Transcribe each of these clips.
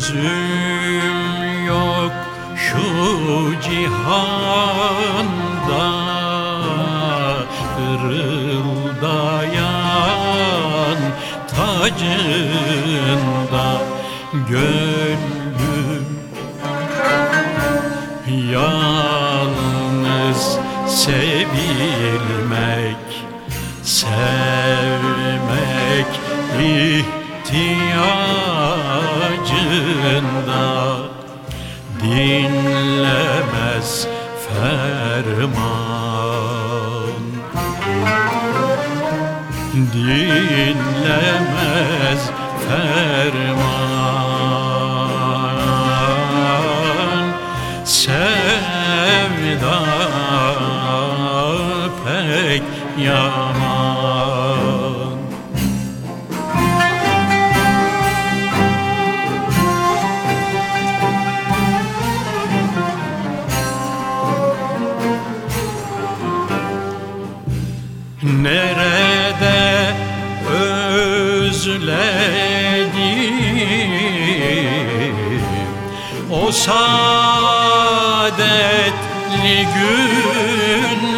Gözüm yok şu cihanda. Kırıldayan tacında Gönlüm. Yalnız sevilmek Sevmek ihtiyacında Dinlemez ferman. Dinlemez ferman. Sevda pek yaman Nerede özledim? O saadetli günler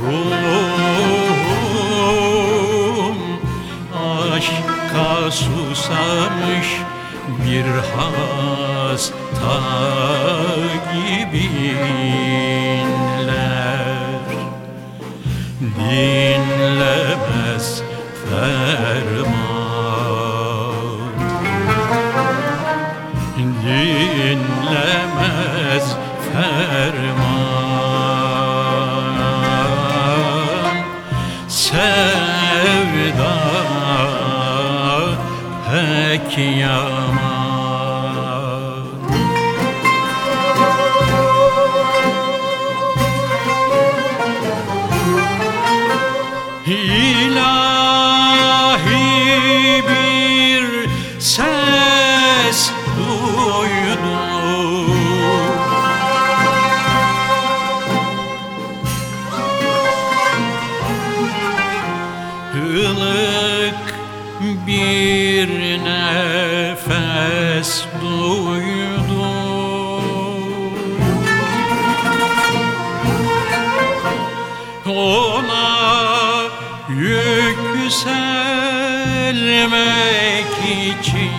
Ruhum aşka susamış bir hasta gibinler Dinlemez ferman. Dinlemez ferman. Sevda pek yaman yükselmek için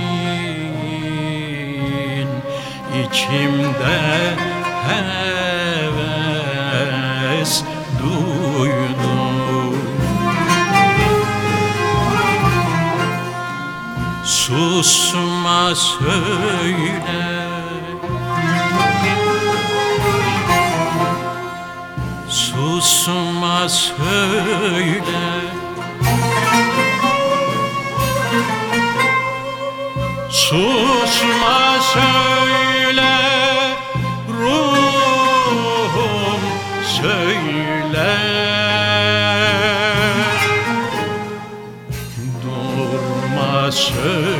içimde heves duydum. Susma söyle. Susma söyle Susma söyle Ruhum söyle. Durma söyle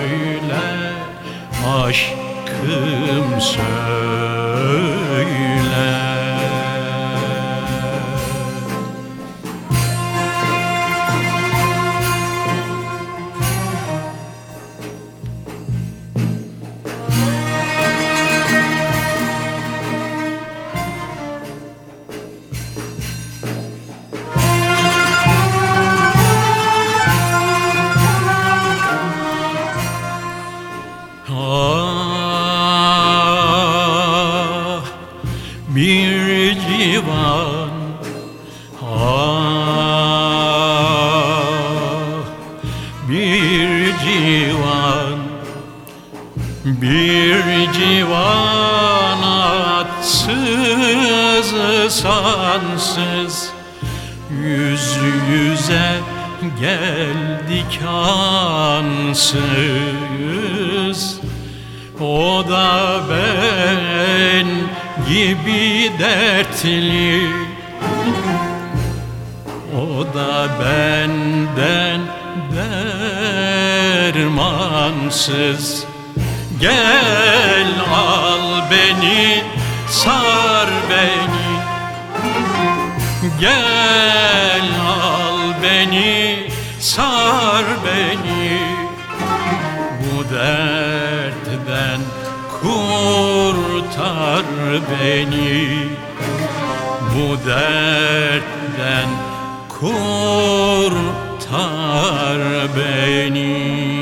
civan Ah bir civan Bir civan atsız sansız Yüz yüze geldik ansız. O da ben gibi dertli. O da benden dermansız. Gel al beni, sar beni. Gel al beni, sar beni. Bu dertten kurtar beni. Bu dertten kurtar beni